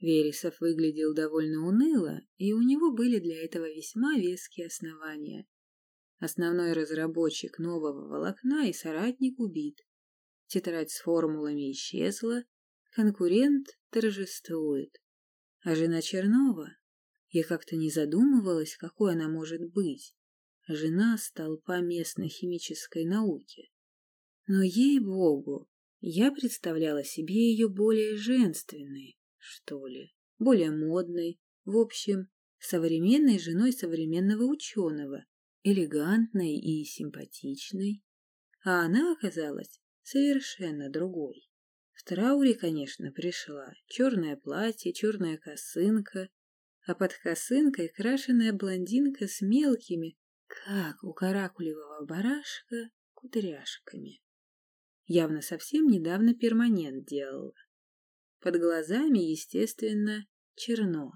Вересов выглядел довольно уныло, и у него были для этого весьма веские основания. Основной разработчик нового волокна и соратник убит. Тетрадь с формулами исчезла, конкурент торжествует. А жена Чернова? Я как-то не задумывалась, какой она может быть. Жена столпа местной химической науки. Но, ей-богу, я представляла себе ее более женственной, что ли, более модной, в общем, современной женой современного ученого, элегантной и симпатичной. А она оказалась совершенно другой. В трауре, конечно, пришла черное платье, черная косынка, а под косынкой крашеная блондинка с мелкими, как у каракулевого барашка, кудряшками. Явно совсем недавно перманент делала. Под глазами, естественно, черно.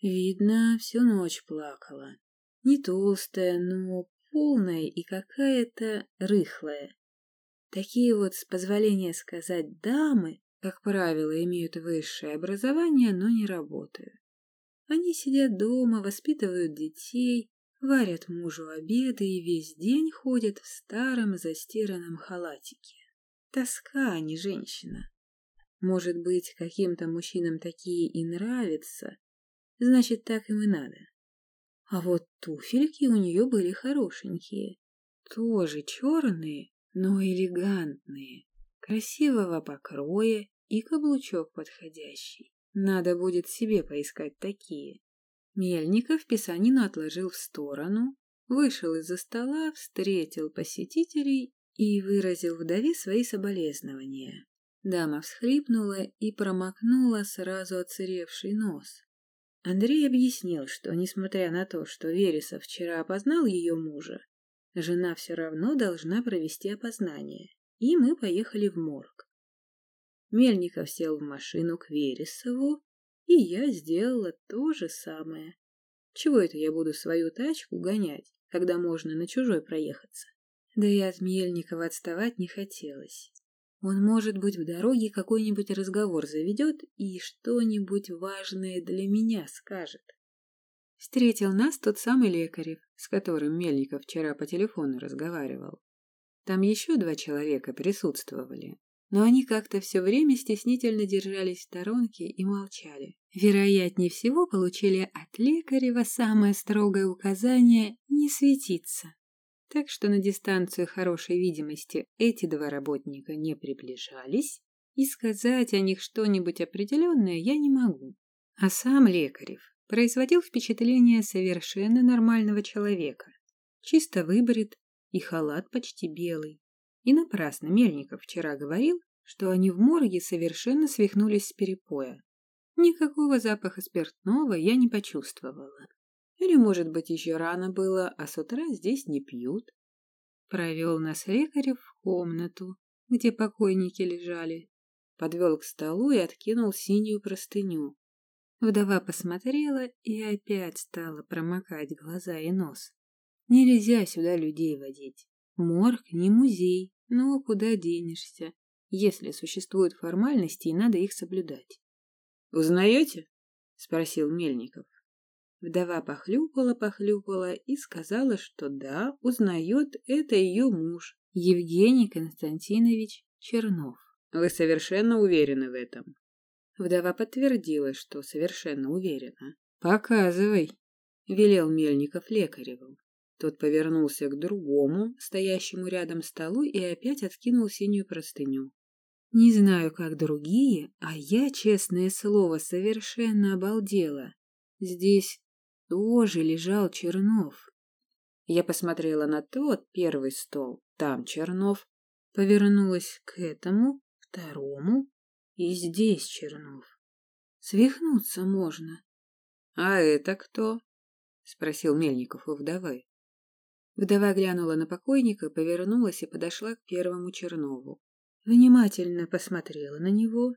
Видно, всю ночь плакала. Не толстая, но полная и какая-то рыхлая. Такие вот, с позволения сказать, дамы, как правило, имеют высшее образование, но не работают. Они сидят дома, воспитывают детей, варят мужу обеды и весь день ходят в старом застиранном халатике. Тоска, а не женщина. Может быть, каким-то мужчинам такие и нравятся, значит, так им и надо. А вот туфельки у нее были хорошенькие, тоже черные, но элегантные, красивого покроя и каблучок подходящий. Надо будет себе поискать такие. Мельников писанину отложил в сторону, вышел из-за стола, встретил посетителей и выразил вдове свои соболезнования. Дама всхлипнула и промокнула сразу оцаревший нос. Андрей объяснил, что, несмотря на то, что Вересов вчера опознал ее мужа, жена все равно должна провести опознание, и мы поехали в морг. Мельников сел в машину к Вересову, и я сделала то же самое. Чего это я буду свою тачку гонять, когда можно на чужой проехаться? Да и от Мельникова отставать не хотелось. Он, может быть, в дороге какой-нибудь разговор заведет и что-нибудь важное для меня скажет. Встретил нас тот самый Лекарев, с которым Мельников вчера по телефону разговаривал. Там еще два человека присутствовали, но они как-то все время стеснительно держались в сторонке и молчали. Вероятнее всего, получили от Лекарева самое строгое указание не светиться так что на дистанцию хорошей видимости эти два работника не приближались, и сказать о них что-нибудь определенное я не могу. А сам Лекарев производил впечатление совершенно нормального человека. Чисто выбрит и халат почти белый. И напрасно Мельников вчера говорил, что они в морге совершенно свихнулись с перепоя. Никакого запаха спиртного я не почувствовала. Или, может быть, еще рано было, а с утра здесь не пьют. Провел нас лекарев в комнату, где покойники лежали. Подвел к столу и откинул синюю простыню. Вдова посмотрела и опять стала промокать глаза и нос. Нельзя сюда людей водить. Морг не музей, но куда денешься, если существуют формальности и надо их соблюдать. «Узнаете?» — спросил Мельников. Вдова похлюпала-похлюпала и сказала, что да, узнает, это ее муж, Евгений Константинович Чернов. Вы совершенно уверены в этом? Вдова подтвердила, что совершенно уверена. Показывай, велел Мельников лекареву. Тот повернулся к другому, стоящему рядом столу, и опять откинул синюю простыню. Не знаю, как другие, а я, честное слово, совершенно обалдела. Здесь тоже лежал Чернов. Я посмотрела на тот первый стол, там Чернов, повернулась к этому, второму, и здесь Чернов. Свихнуться можно. — А это кто? — спросил Мельников у вдовы. Вдова глянула на покойника, повернулась и подошла к первому Чернову. Внимательно посмотрела на него,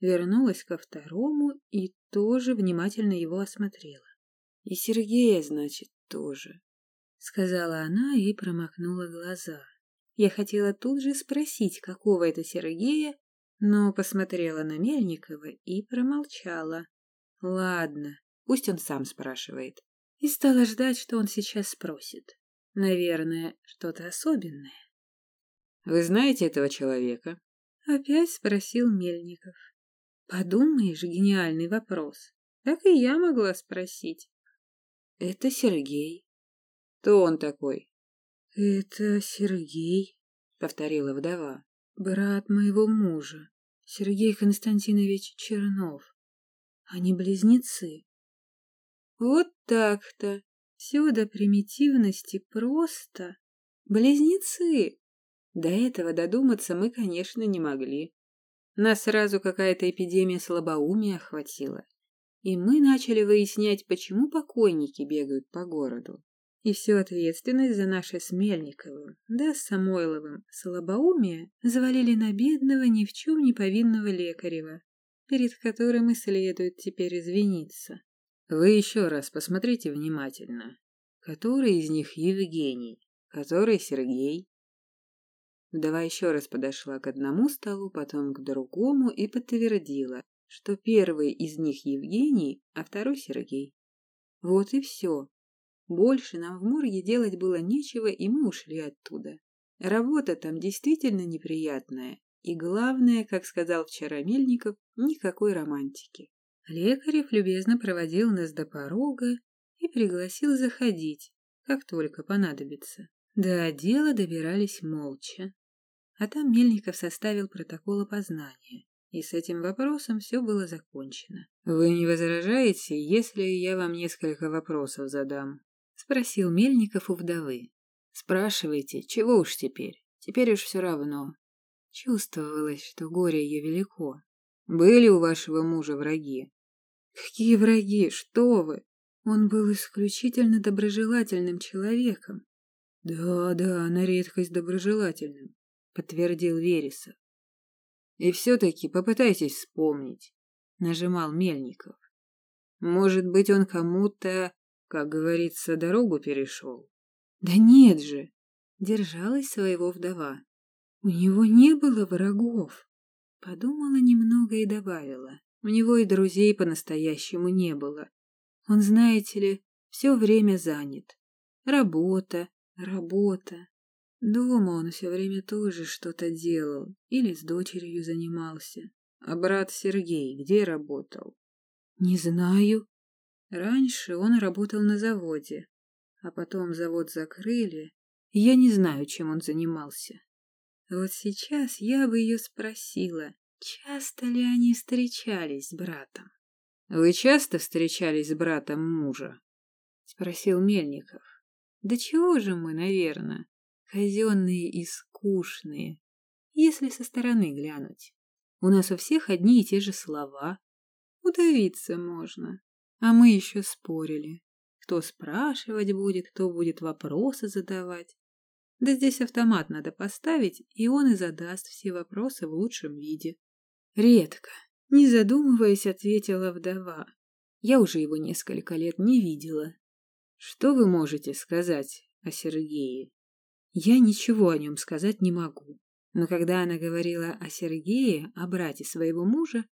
вернулась ко второму и тоже внимательно его осмотрела. И Сергея, значит, тоже, — сказала она и промокнула глаза. Я хотела тут же спросить, какого это Сергея, но посмотрела на Мельникова и промолчала. Ладно, пусть он сам спрашивает. И стала ждать, что он сейчас спросит. Наверное, что-то особенное. Вы знаете этого человека? Опять спросил Мельников. Подумаешь, гениальный вопрос. Так и я могла спросить. Это Сергей. Кто он такой? Это Сергей, повторила вдова. Брат моего мужа, Сергей Константинович Чернов. Они близнецы. Вот так-то. Все до примитивности просто. Близнецы. До этого додуматься мы, конечно, не могли. Нас сразу какая-то эпидемия слабоумия охватила. И мы начали выяснять, почему покойники бегают по городу. И всю ответственность за наше с Мельниковым, да с Самойловым, слабоумие завалили на бедного, ни в чем не повинного лекарева, перед которым и следует теперь извиниться. Вы еще раз посмотрите внимательно. Который из них Евгений? Который Сергей? Вдова еще раз подошла к одному столу, потом к другому и подтвердила, что первый из них Евгений, а второй Сергей. Вот и все. Больше нам в морге делать было нечего, и мы ушли оттуда. Работа там действительно неприятная, и главное, как сказал вчера Мельников, никакой романтики. Лекарев любезно проводил нас до порога и пригласил заходить, как только понадобится. До отдела добирались молча. А там Мельников составил протокол опознания, и с этим вопросом все было закончено. «Вы не возражаете, если я вам несколько вопросов задам?» — спросил Мельников у вдовы. «Спрашивайте, чего уж теперь? Теперь уж все равно». Чувствовалось, что горе ее велико. «Были у вашего мужа враги?» «Какие враги? Что вы? Он был исключительно доброжелательным человеком». «Да, да, на редкость доброжелательным подтвердил Вересов. И все-таки попытайтесь вспомнить, нажимал Мельников. Может быть, он кому-то, как говорится, дорогу перешел? Да нет же, держалась своего вдова. У него не было врагов. Подумала немного и добавила. У него и друзей по-настоящему не было. Он, знаете ли, все время занят. Работа, работа. Дома он все время тоже что-то делал или с дочерью занимался. А брат Сергей где работал? Не знаю. Раньше он работал на заводе, а потом завод закрыли, я не знаю, чем он занимался. Вот сейчас я бы ее спросила, часто ли они встречались с братом. — Вы часто встречались с братом мужа? — спросил Мельников. — Да чего же мы, наверное казенные и скучные, если со стороны глянуть. У нас у всех одни и те же слова. Удавиться можно. А мы еще спорили. Кто спрашивать будет, кто будет вопросы задавать. Да здесь автомат надо поставить, и он и задаст все вопросы в лучшем виде. Редко, не задумываясь, ответила вдова. Я уже его несколько лет не видела. Что вы можете сказать о Сергее? Я ничего о нем сказать не могу. Но когда она говорила о Сергее, о брате своего мужа,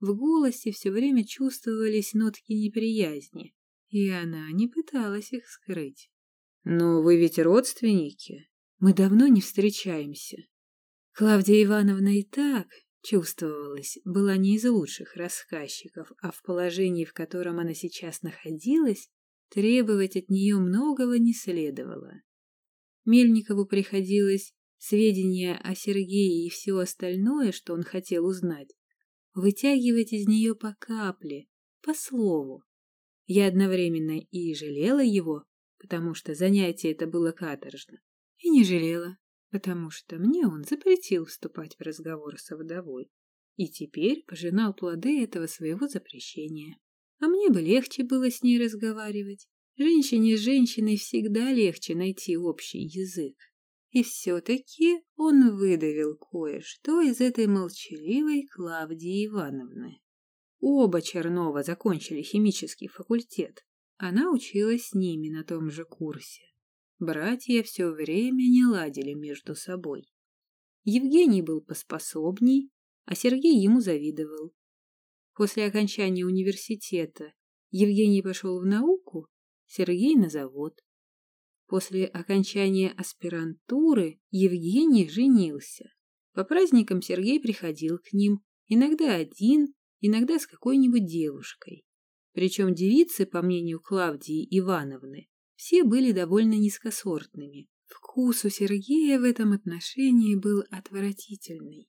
в голосе все время чувствовались нотки неприязни, и она не пыталась их скрыть. «Но вы ведь родственники?» «Мы давно не встречаемся». Клавдия Ивановна и так, чувствовалась, была не из лучших рассказчиков, а в положении, в котором она сейчас находилась, требовать от нее многого не следовало. Мельникову приходилось сведения о Сергее и все остальное, что он хотел узнать, вытягивать из нее по капле, по слову. Я одновременно и жалела его, потому что занятие это было каторжно, и не жалела, потому что мне он запретил вступать в разговор со вдовой и теперь пожинал плоды этого своего запрещения. А мне бы легче было с ней разговаривать, Женщине с женщиной всегда легче найти общий язык. И все-таки он выдавил кое-что из этой молчаливой Клавдии Ивановны. Оба Чернова закончили химический факультет. Она училась с ними на том же курсе. Братья все время не ладили между собой. Евгений был поспособней, а Сергей ему завидовал. После окончания университета Евгений пошел в науку, Сергей на завод. После окончания аспирантуры Евгений женился. По праздникам Сергей приходил к ним, иногда один, иногда с какой-нибудь девушкой. Причем девицы, по мнению Клавдии Ивановны, все были довольно низкосортными. Вкус у Сергея в этом отношении был отвратительный.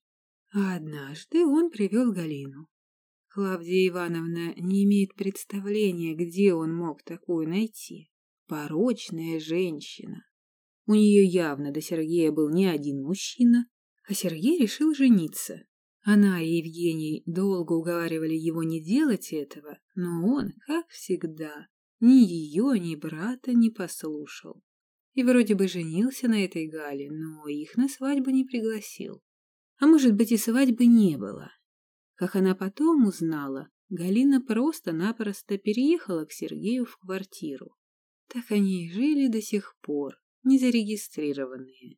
А однажды он привел Галину. Клавдия Ивановна не имеет представления, где он мог такую найти. Порочная женщина. У нее явно до Сергея был не один мужчина, а Сергей решил жениться. Она и Евгений долго уговаривали его не делать этого, но он, как всегда, ни ее, ни брата не послушал. И вроде бы женился на этой Гале, но их на свадьбу не пригласил. А может быть и свадьбы не было. Как она потом узнала, Галина просто-напросто переехала к Сергею в квартиру. Так они и жили до сих пор, незарегистрированные.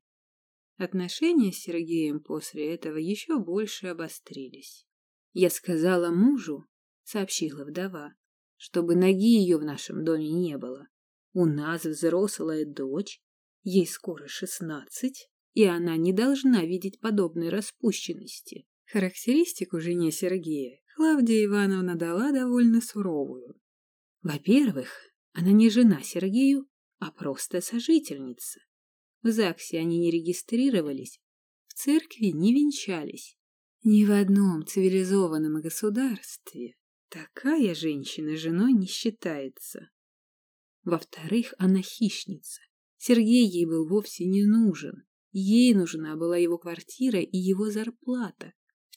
Отношения с Сергеем после этого еще больше обострились. Я сказала мужу, сообщила вдова, чтобы ноги ее в нашем доме не было. У нас взрослая дочь, ей скоро шестнадцать, и она не должна видеть подобной распущенности. Характеристику жене Сергея Клавдия Ивановна дала довольно суровую. Во-первых, она не жена Сергею, а просто сожительница. В ЗАГСе они не регистрировались, в церкви не венчались. Ни в одном цивилизованном государстве такая женщина женой не считается. Во-вторых, она хищница. Сергей ей был вовсе не нужен. Ей нужна была его квартира и его зарплата.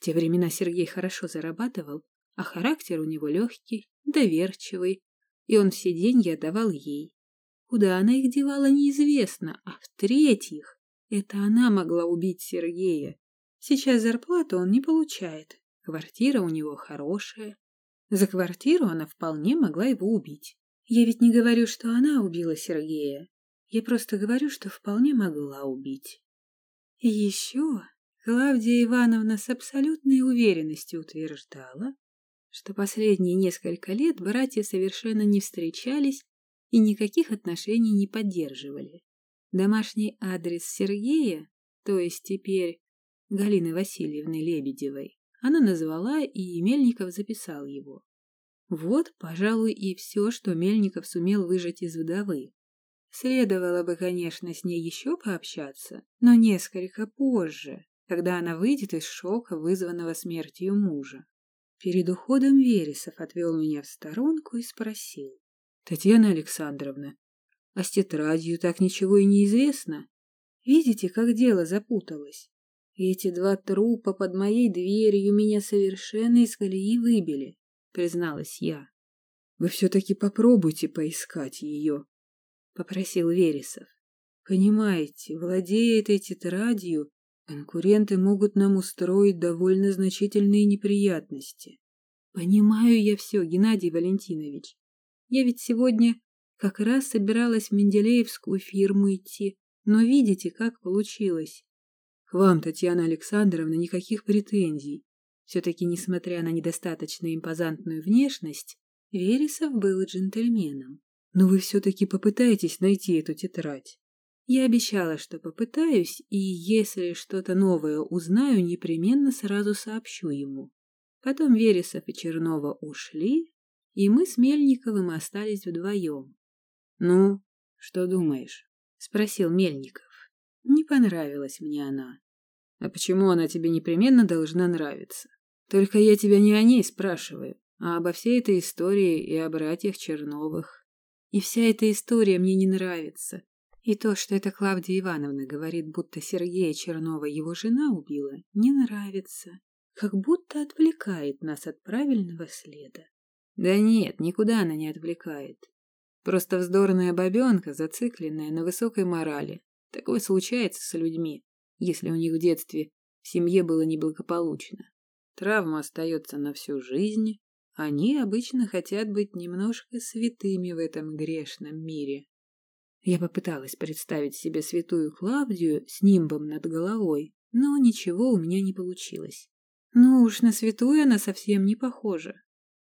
Те времена Сергей хорошо зарабатывал, а характер у него легкий, доверчивый, и он все деньги отдавал ей. Куда она их девала, неизвестно. А в-третьих, это она могла убить Сергея. Сейчас зарплату он не получает. Квартира у него хорошая. За квартиру она вполне могла его убить. Я ведь не говорю, что она убила Сергея. Я просто говорю, что вполне могла убить. И еще Клавдия Ивановна с абсолютной уверенностью утверждала, что последние несколько лет братья совершенно не встречались и никаких отношений не поддерживали. Домашний адрес Сергея, то есть теперь Галины Васильевны Лебедевой, она назвала, и Мельников записал его. Вот, пожалуй, и все, что Мельников сумел выжать из вдовы. Следовало бы, конечно, с ней еще пообщаться, но несколько позже, когда она выйдет из шока, вызванного смертью мужа. Перед уходом Вересов отвел меня в сторонку и спросил. Татьяна Александровна, а с тетрадью так ничего и не известно. Видите, как дело запуталось? Эти два трупа под моей дверью меня совершенно из колеи выбили, призналась я. Вы все-таки попробуйте поискать ее, попросил Вересов. Понимаете, владея этой тетрадью, конкуренты могут нам устроить довольно значительные неприятности. Понимаю я все, Геннадий Валентинович. Я ведь сегодня как раз собиралась в Менделеевскую фирму идти, но видите, как получилось. К вам, Татьяна Александровна, никаких претензий. Все-таки, несмотря на недостаточно импозантную внешность, Вересов был джентльменом. Но вы все-таки попытаетесь найти эту тетрадь. Я обещала, что попытаюсь, и если что-то новое узнаю, непременно сразу сообщу ему. Потом Вересов и Чернова ушли, и мы с Мельниковым остались вдвоем. — Ну, что думаешь? — спросил Мельников. Не понравилась мне она. — А почему она тебе непременно должна нравиться? Только я тебя не о ней спрашиваю, а обо всей этой истории и о братьях Черновых. И вся эта история мне не нравится. И то, что эта Клавдия Ивановна говорит, будто Сергея Чернова его жена убила, не нравится. Как будто отвлекает нас от правильного следа. Да нет, никуда она не отвлекает. Просто вздорная бабенка, зацикленная на высокой морали. Такое случается с людьми, если у них в детстве в семье было неблагополучно. Травма остается на всю жизнь. Они обычно хотят быть немножко святыми в этом грешном мире. Я попыталась представить себе святую Клавдию с нимбом над головой, но ничего у меня не получилось. Ну уж на святую она совсем не похожа.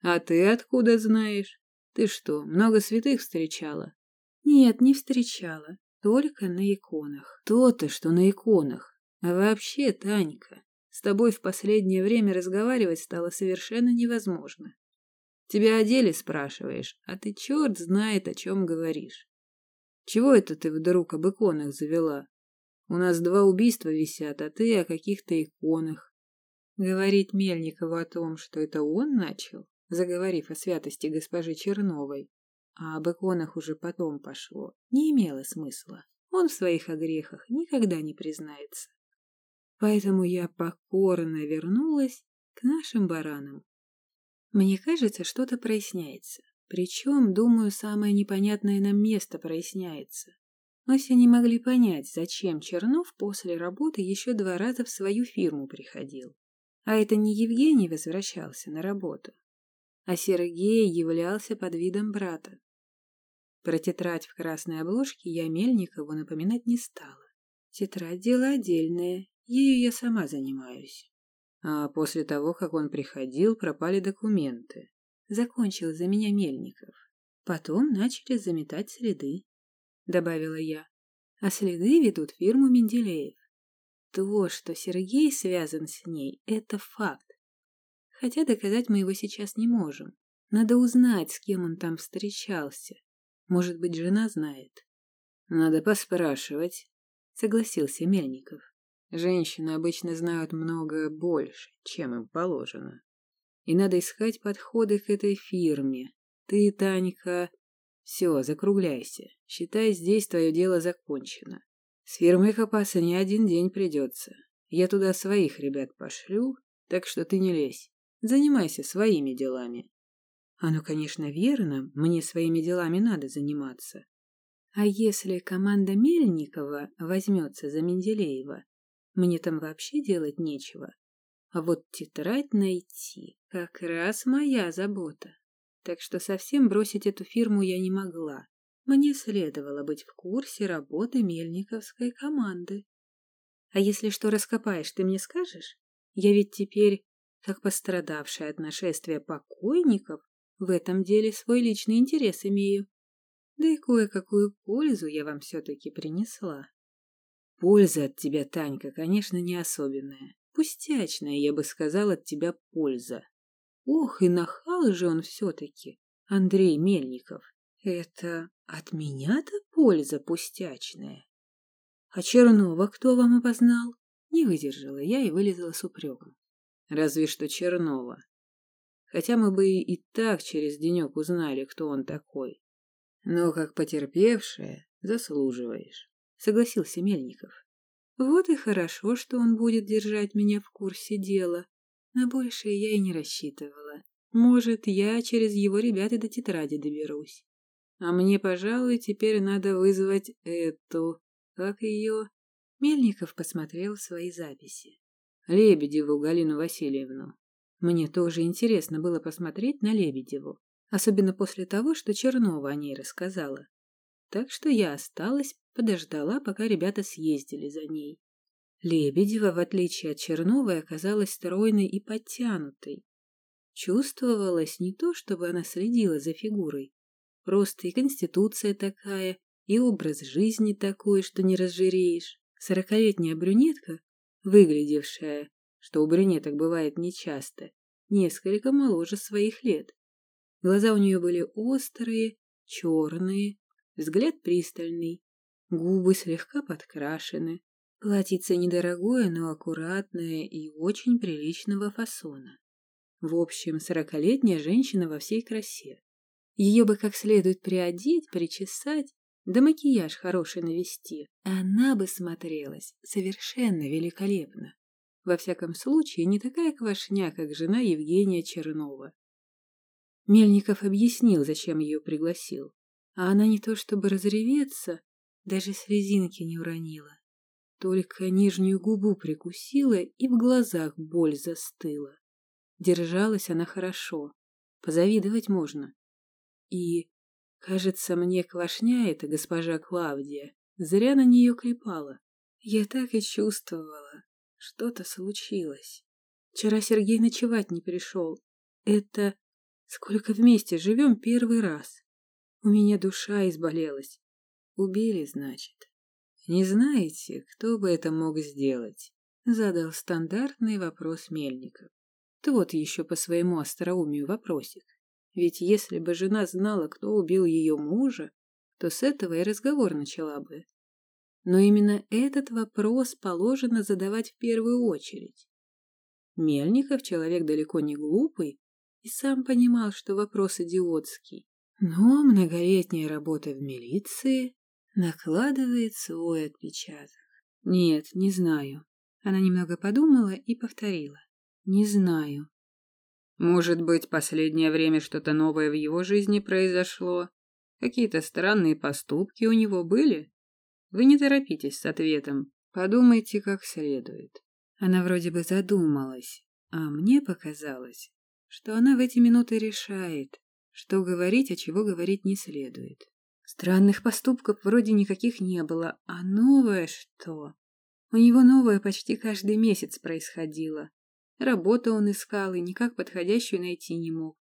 А ты откуда знаешь? Ты что, много святых встречала? Нет, не встречала. Только на иконах. То-то, что на иконах. А вообще, Танька, с тобой в последнее время разговаривать стало совершенно невозможно. Тебя о деле спрашиваешь, а ты черт знает, о чем говоришь. Чего это ты вдруг об иконах завела? У нас два убийства висят, а ты о каких-то иконах. Говорить Мельникову о том, что это он начал, заговорив о святости госпожи Черновой, а об иконах уже потом пошло, не имело смысла. Он в своих огрехах никогда не признается. Поэтому я покорно вернулась к нашим баранам. Мне кажется, что-то проясняется. Причем, думаю, самое непонятное нам место проясняется. Мы все не могли понять, зачем Чернов после работы еще два раза в свою фирму приходил. А это не Евгений возвращался на работу, а Сергей являлся под видом брата. Про тетрадь в красной обложке я Мельникову напоминать не стала. Тетрадь – дело отдельное, ею я сама занимаюсь. А после того, как он приходил, пропали документы. Закончил за меня Мельников. Потом начали заметать следы, добавила я. А следы ведут фирму Менделеев. То, что Сергей связан с ней, это факт. Хотя доказать мы его сейчас не можем. Надо узнать, с кем он там встречался. Может быть, жена знает. Надо поспрашивать, согласился Мельников. Женщины обычно знают много больше, чем им положено. И надо искать подходы к этой фирме. Ты, Танька... Все, закругляйся. Считай, здесь твое дело закончено. С фирмой копаться не один день придется. Я туда своих ребят пошлю, так что ты не лезь. Занимайся своими делами. Оно, конечно, верно, мне своими делами надо заниматься. А если команда Мельникова возьмется за Менделеева, мне там вообще делать нечего. А вот тетрадь найти как раз моя забота. Так что совсем бросить эту фирму я не могла. Мне следовало быть в курсе работы мельниковской команды. А если что раскопаешь, ты мне скажешь? Я ведь теперь, как пострадавшая от нашествия покойников, в этом деле свой личный интерес имею. Да и кое-какую пользу я вам все-таки принесла. Польза от тебя, Танька, конечно, не особенная. Пустячная, я бы сказал, от тебя польза. Ох, и нахал же он все-таки, Андрей Мельников. Это от меня-то польза пустячная. А Чернова кто вам опознал? Не выдержала я и вылезла с упреком. Разве что Чернова. Хотя мы бы и так через денек узнали, кто он такой. Но как потерпевшая заслуживаешь, согласился Мельников. Вот и хорошо, что он будет держать меня в курсе дела. На большее я и не рассчитывала. Может, я через его ребят и до тетради доберусь. А мне, пожалуй, теперь надо вызвать эту... Как ее? Мельников посмотрел свои записи. Лебедеву Галину Васильевну. Мне тоже интересно было посмотреть на Лебедеву, особенно после того, что Чернова о ней рассказала. Так что я осталась, подождала, пока ребята съездили за ней. Лебедева, в отличие от Черновой, оказалась стройной и подтянутой. Чувствовалось не то, чтобы она следила за фигурой, Просто и конституция такая, и образ жизни такой, что не разжиреешь. Сорокалетняя брюнетка, выглядевшая, что у брюнеток бывает нечасто, несколько моложе своих лет. Глаза у нее были острые, черные, взгляд пристальный, губы слегка подкрашены, платьице недорогое, но аккуратное и очень приличного фасона. В общем, сорокалетняя женщина во всей красе. Ее бы как следует приодеть, причесать, да макияж хороший навести. Она бы смотрелась совершенно великолепно. Во всяком случае, не такая квашня, как жена Евгения Чернова. Мельников объяснил, зачем ее пригласил. А она не то чтобы разреветься, даже слезинки не уронила. Только нижнюю губу прикусила и в глазах боль застыла. Держалась она хорошо. Позавидовать можно. И, кажется, мне квашня эта госпожа Клавдия зря на нее клепала. Я так и чувствовала, что-то случилось. Вчера Сергей ночевать не пришел. Это сколько вместе живем первый раз. У меня душа изболелась. Убили, значит. Не знаете, кто бы это мог сделать? Задал стандартный вопрос Мельников. Тот еще по своему остроумию вопросик. Ведь если бы жена знала, кто убил ее мужа, то с этого и разговор начала бы. Но именно этот вопрос положено задавать в первую очередь. Мельников человек далеко не глупый и сам понимал, что вопрос идиотский. Но многолетняя работа в милиции накладывает свой отпечаток. Нет, не знаю. Она немного подумала и повторила. Не знаю. Может быть, последнее время что-то новое в его жизни произошло? Какие-то странные поступки у него были? Вы не торопитесь с ответом. Подумайте как следует. Она вроде бы задумалась, а мне показалось, что она в эти минуты решает, что говорить, а чего говорить не следует. Странных поступков вроде никаких не было, а новое что? У него новое почти каждый месяц происходило. Работу он искал и никак подходящую найти не мог.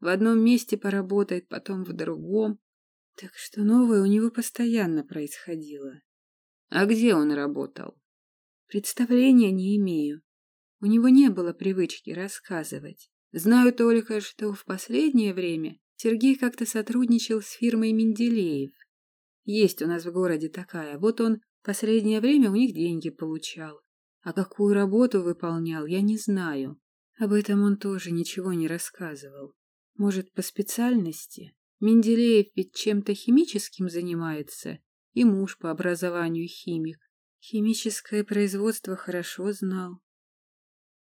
В одном месте поработает, потом в другом. Так что новое у него постоянно происходило. А где он работал? Представления не имею. У него не было привычки рассказывать. Знаю только, что в последнее время Сергей как-то сотрудничал с фирмой Менделеев. Есть у нас в городе такая. Вот он Последнее время у них деньги получал. А какую работу выполнял, я не знаю. Об этом он тоже ничего не рассказывал. Может, по специальности? Менделеев ведь чем-то химическим занимается, и муж по образованию химик. Химическое производство хорошо знал.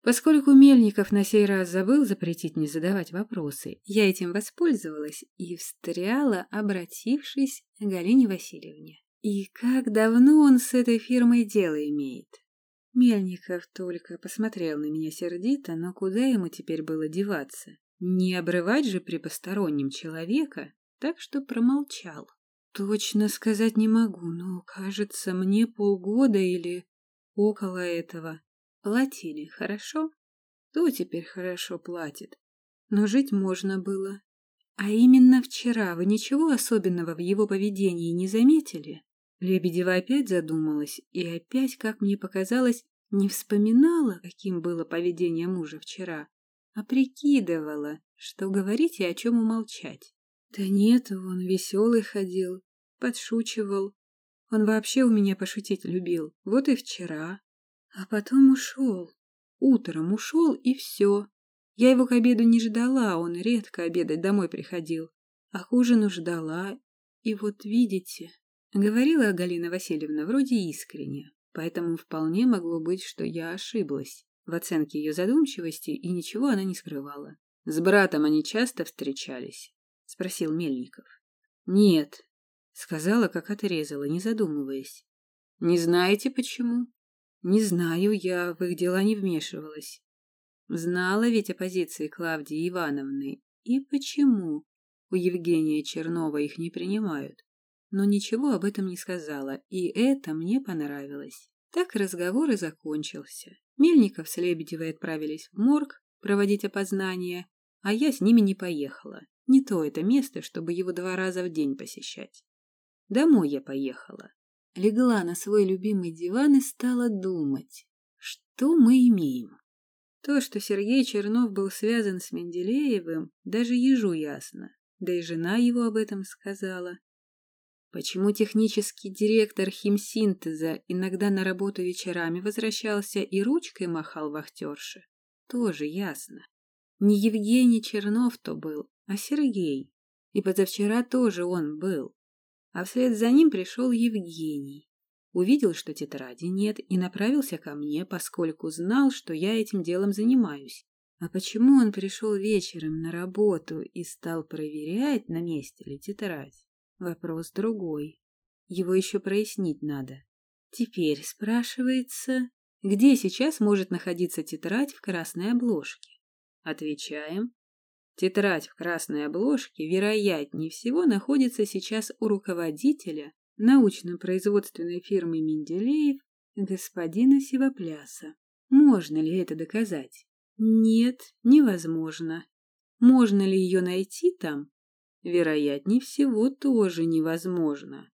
Поскольку Мельников на сей раз забыл запретить мне задавать вопросы, я этим воспользовалась и встряла, обратившись к Галине Васильевне. И как давно он с этой фирмой дело имеет? Мельников только посмотрел на меня сердито, но куда ему теперь было деваться? Не обрывать же при постороннем человека, так что промолчал. Точно сказать не могу, но, кажется, мне полгода или около этого платили хорошо. То теперь хорошо платит, но жить можно было. А именно вчера вы ничего особенного в его поведении не заметили? Лебедева опять задумалась и опять, как мне показалось, не вспоминала, каким было поведение мужа вчера, а прикидывала, что говорить и о чем умолчать. Да нет, он веселый ходил, подшучивал. Он вообще у меня пошутить любил, вот и вчера. А потом ушел. Утром ушел, и все. Я его к обеду не ждала, он редко обедать домой приходил. А к ужину ждала, и вот видите... Говорила Галина Васильевна вроде искренне, поэтому вполне могло быть, что я ошиблась в оценке ее задумчивости, и ничего она не скрывала. — С братом они часто встречались? — спросил Мельников. — Нет, — сказала, как отрезала, не задумываясь. — Не знаете, почему? — Не знаю, я в их дела не вмешивалась. Знала ведь о позиции Клавдии Ивановны. И почему у Евгения Чернова их не принимают? но ничего об этом не сказала, и это мне понравилось. Так разговор и закончился. Мельников с Лебедевой отправились в морг проводить опознание, а я с ними не поехала. Не то это место, чтобы его два раза в день посещать. Домой я поехала. Легла на свой любимый диван и стала думать, что мы имеем. То, что Сергей Чернов был связан с Менделеевым, даже ежу ясно. Да и жена его об этом сказала. Почему технический директор химсинтеза иногда на работу вечерами возвращался и ручкой махал вахтерше, тоже ясно. Не Евгений Чернов то был, а Сергей. И позавчера тоже он был. А вслед за ним пришел Евгений. Увидел, что тетради нет, и направился ко мне, поскольку знал, что я этим делом занимаюсь. А почему он пришел вечером на работу и стал проверять, на месте ли тетрадь? Вопрос другой. Его еще прояснить надо. Теперь спрашивается, где сейчас может находиться тетрадь в красной обложке? Отвечаем. Тетрадь в красной обложке, вероятнее всего, находится сейчас у руководителя научно-производственной фирмы Менделеев господина Сивопляса. Можно ли это доказать? Нет, невозможно. Можно ли ее найти там? Вероятнее всего, тоже невозможно.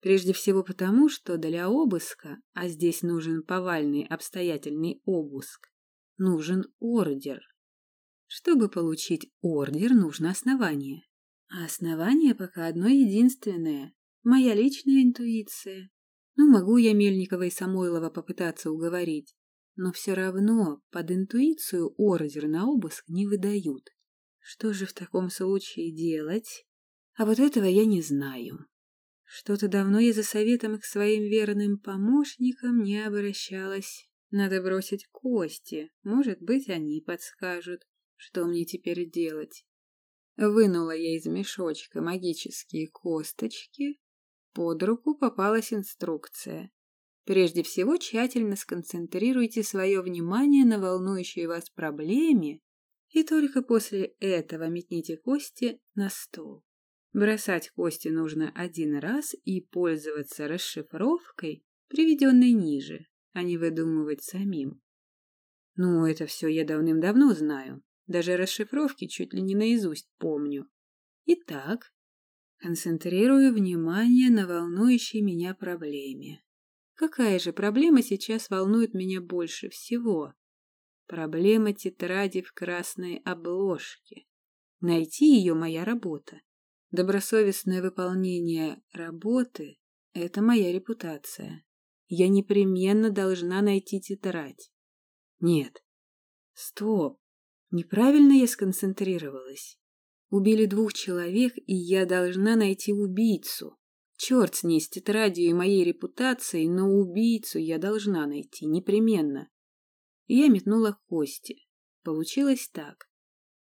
Прежде всего потому, что для обыска, а здесь нужен повальный обстоятельный обыск, нужен ордер. Чтобы получить ордер, нужно основание. А основание пока одно единственное – моя личная интуиция. Ну, могу я Мельникова и Самойлова попытаться уговорить, но все равно под интуицию ордер на обыск не выдают. Что же в таком случае делать? А вот этого я не знаю. Что-то давно я за советом к своим верным помощникам не обращалась. Надо бросить кости, может быть, они подскажут, что мне теперь делать. Вынула я из мешочка магические косточки. Под руку попалась инструкция. Прежде всего, тщательно сконцентрируйте свое внимание на волнующей вас проблеме и только после этого метните кости на стол. Бросать кости нужно один раз и пользоваться расшифровкой, приведенной ниже, а не выдумывать самим. Ну, это все я давным-давно знаю. Даже расшифровки чуть ли не наизусть помню. Итак, концентрирую внимание на волнующей меня проблеме. Какая же проблема сейчас волнует меня больше всего? Проблема тетради в красной обложке. Найти ее моя работа. Добросовестное выполнение работы — это моя репутация. Я непременно должна найти тетрадь. Нет. Стоп. Неправильно я сконцентрировалась. Убили двух человек, и я должна найти убийцу. Черт с ней, с тетрадью и моей репутацией, но убийцу я должна найти, непременно. я метнула кости. Получилось так.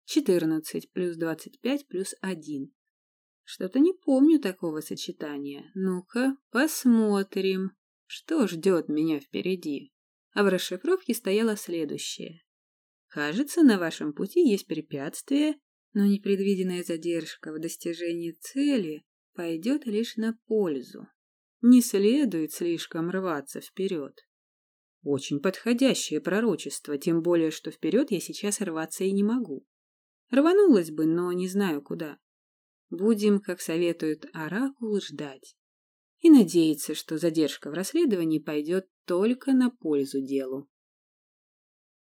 Четырнадцать плюс двадцать пять плюс один. Что-то не помню такого сочетания. Ну-ка, посмотрим, что ждет меня впереди. А в расшифровке стояло следующее. Кажется, на вашем пути есть препятствие, но непредвиденная задержка в достижении цели пойдет лишь на пользу. Не следует слишком рваться вперед. Очень подходящее пророчество, тем более, что вперед я сейчас рваться и не могу. Рванулась бы, но не знаю куда. Будем, как советует Оракул, ждать. И надеяться, что задержка в расследовании пойдет только на пользу делу.